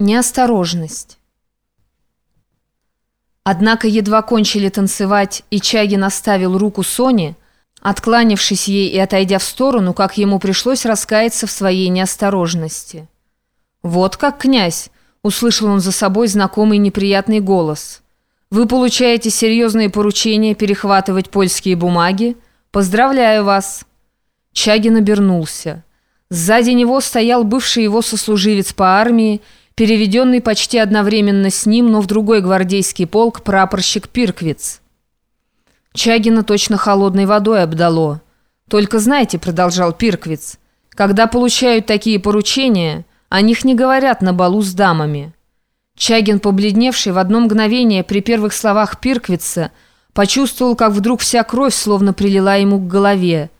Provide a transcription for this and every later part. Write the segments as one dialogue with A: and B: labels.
A: Неосторожность. Однако едва кончили танцевать, и Чагин оставил руку Соне, откланившись ей и отойдя в сторону, как ему пришлось раскаяться в своей неосторожности. «Вот как, князь!» — услышал он за собой знакомый неприятный голос. «Вы получаете серьезные поручения перехватывать польские бумаги? Поздравляю вас!» Чагин обернулся. Сзади него стоял бывший его сослуживец по армии, переведенный почти одновременно с ним, но в другой гвардейский полк прапорщик Пирквиц. Чагина точно холодной водой обдало. «Только знаете», — продолжал Пирквиц, «когда получают такие поручения, о них не говорят на балу с дамами». Чагин, побледневший в одно мгновение при первых словах Пирквица, почувствовал, как вдруг вся кровь словно прилила ему к голове.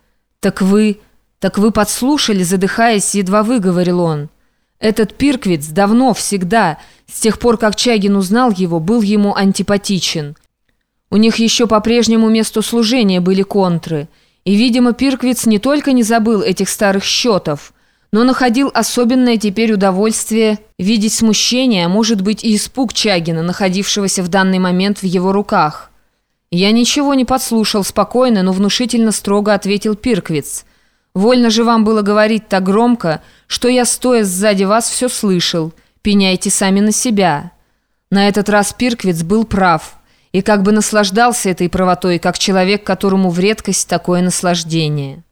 A: «Так вы... так вы подслушали, задыхаясь, едва выговорил он». Этот Пирквиц давно, всегда, с тех пор, как Чагин узнал его, был ему антипатичен. У них еще по прежнему месту служения были контры, и, видимо, Пирквиц не только не забыл этих старых счетов, но находил особенное теперь удовольствие видеть смущение, а может быть и испуг Чагина, находившегося в данный момент в его руках. «Я ничего не подслушал спокойно, но внушительно строго ответил Пирквиц – Вольно же вам было говорить так громко, что я, стоя сзади вас, все слышал. Пеняйте сами на себя». На этот раз Пирквиц был прав и как бы наслаждался этой правотой, как человек, которому в редкость такое наслаждение.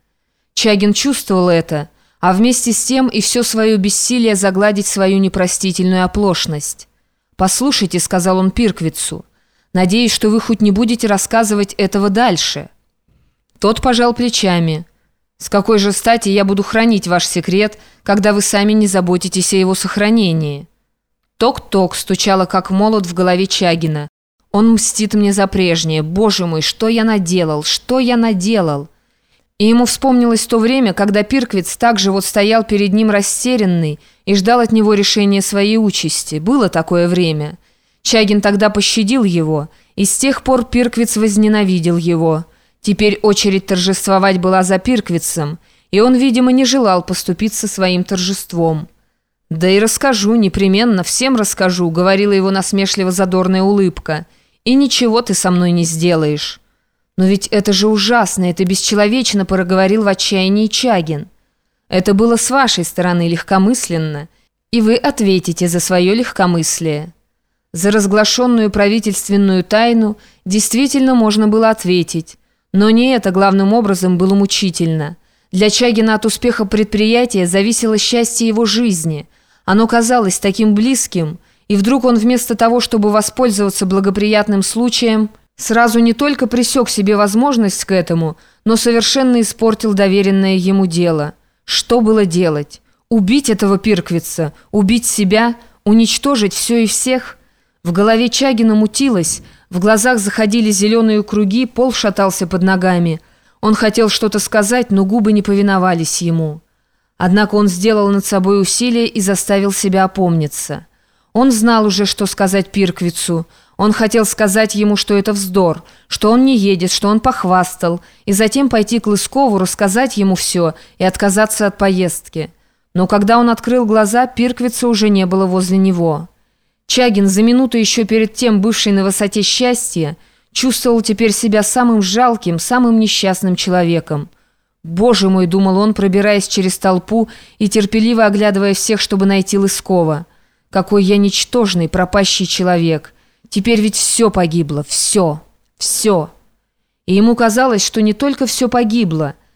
A: Чагин чувствовал это, а вместе с тем и все свое бессилие загладить свою непростительную оплошность. «Послушайте», — сказал он Пирквицу, — «надеюсь, что вы хоть не будете рассказывать этого дальше». Тот пожал плечами — с какой же стати я буду хранить ваш секрет, когда вы сами не заботитесь о его сохранении? Ток-ток стучало, как молот в голове Чагина. Он мстит мне за прежнее. Боже мой, что я наделал, что я наделал? И ему вспомнилось то время, когда Пирквиц также вот стоял перед ним растерянный и ждал от него решения своей участи. Было такое время. Чагин тогда пощадил его, и с тех пор Пирквиц возненавидел его. Теперь очередь торжествовать была за Пирквицем, и он, видимо, не желал поступиться своим торжеством. «Да и расскажу, непременно, всем расскажу», — говорила его насмешливо задорная улыбка. «И ничего ты со мной не сделаешь». «Но ведь это же ужасно, это бесчеловечно», — проговорил в отчаянии Чагин. «Это было с вашей стороны легкомысленно, и вы ответите за свое легкомыслие». За разглашенную правительственную тайну действительно можно было ответить. Но не это главным образом было мучительно. Для Чагина от успеха предприятия зависело счастье его жизни. Оно казалось таким близким, и вдруг он вместо того, чтобы воспользоваться благоприятным случаем, сразу не только пресек себе возможность к этому, но совершенно испортил доверенное ему дело. Что было делать? Убить этого Пирквица? Убить себя? Уничтожить все и всех? В голове Чагина мутилось – в глазах заходили зеленые круги, пол шатался под ногами. Он хотел что-то сказать, но губы не повиновались ему. Однако он сделал над собой усилие и заставил себя опомниться. Он знал уже, что сказать Пирквицу. Он хотел сказать ему, что это вздор, что он не едет, что он похвастал, и затем пойти к Лыскову, рассказать ему все и отказаться от поездки. Но когда он открыл глаза, Пирквица уже не было возле него. Чагин, за минуту еще перед тем бывший на высоте счастья, чувствовал теперь себя самым жалким, самым несчастным человеком. «Боже мой!» — думал он, пробираясь через толпу и терпеливо оглядывая всех, чтобы найти Лыскова. «Какой я ничтожный, пропащий человек! Теперь ведь все погибло, все, все!» И ему казалось, что не только все погибло,